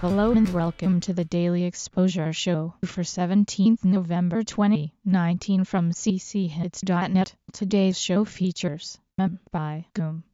Hello and welcome to the Daily Exposure Show for 17th November 2019 from cchits.net. Today's show features Mem by Goom.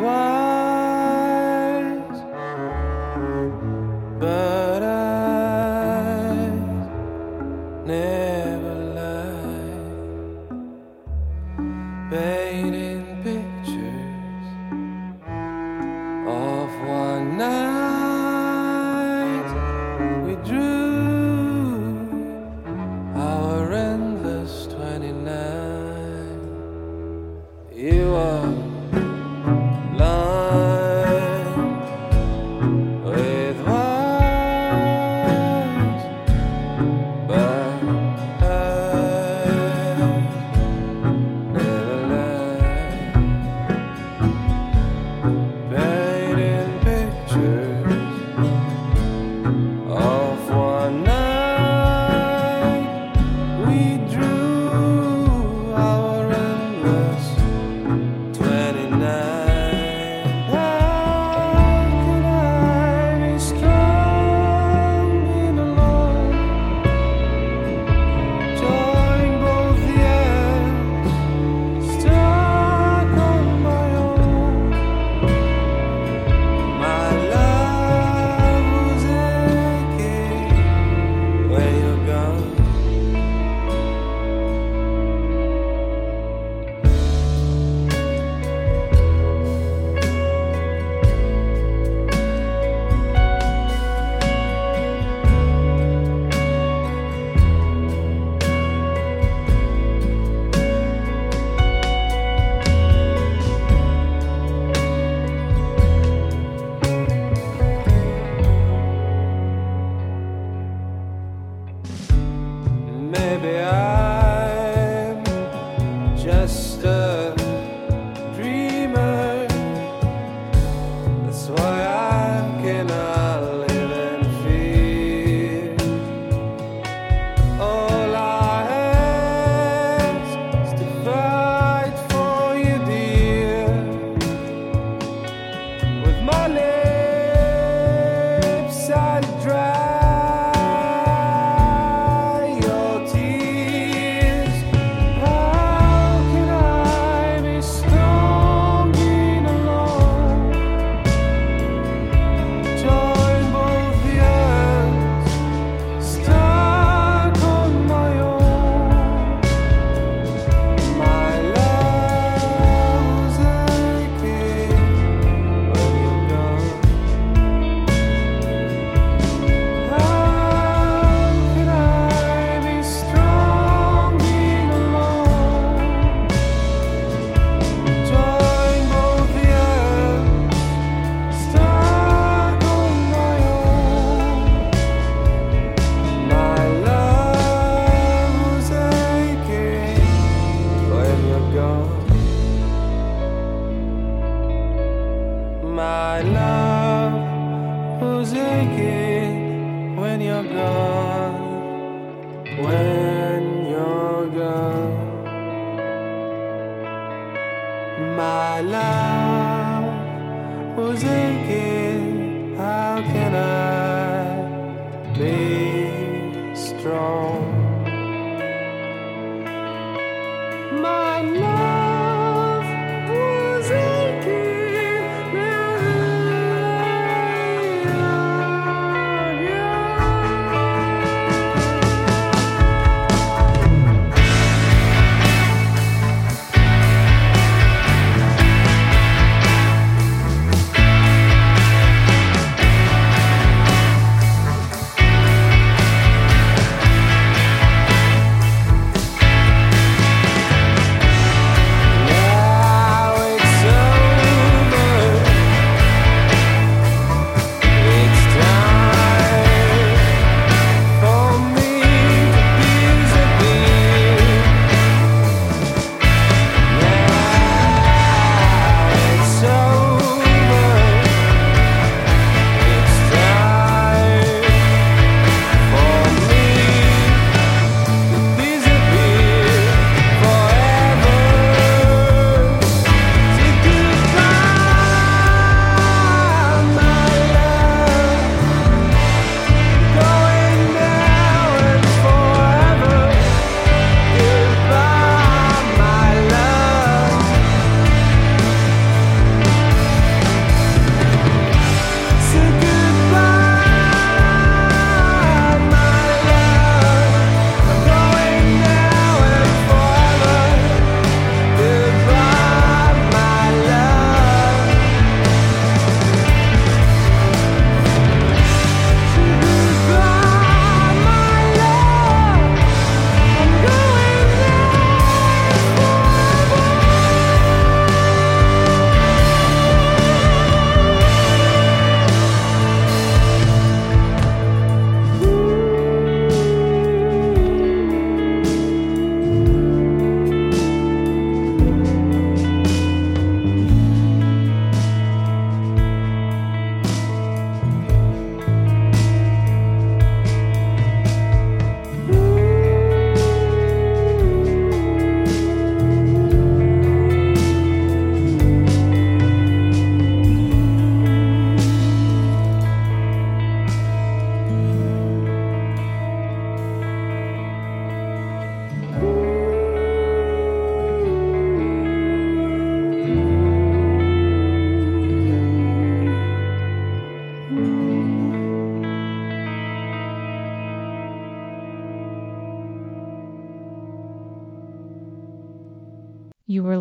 why? my love. Who's aching when you're gone? When you're gone. My love. Who's aching? How can I be strong?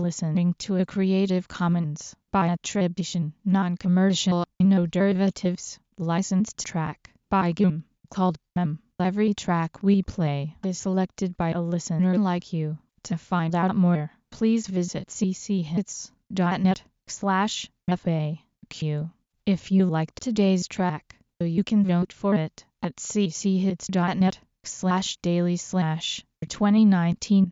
Listening to a Creative Commons by attribution, non-commercial, no derivatives, licensed track by GUM called M. Every track we play is selected by a listener like you. To find out more, please visit cchits.net slash FAQ. If you liked today's track, you can vote for it at cchits.net slash daily slash 2019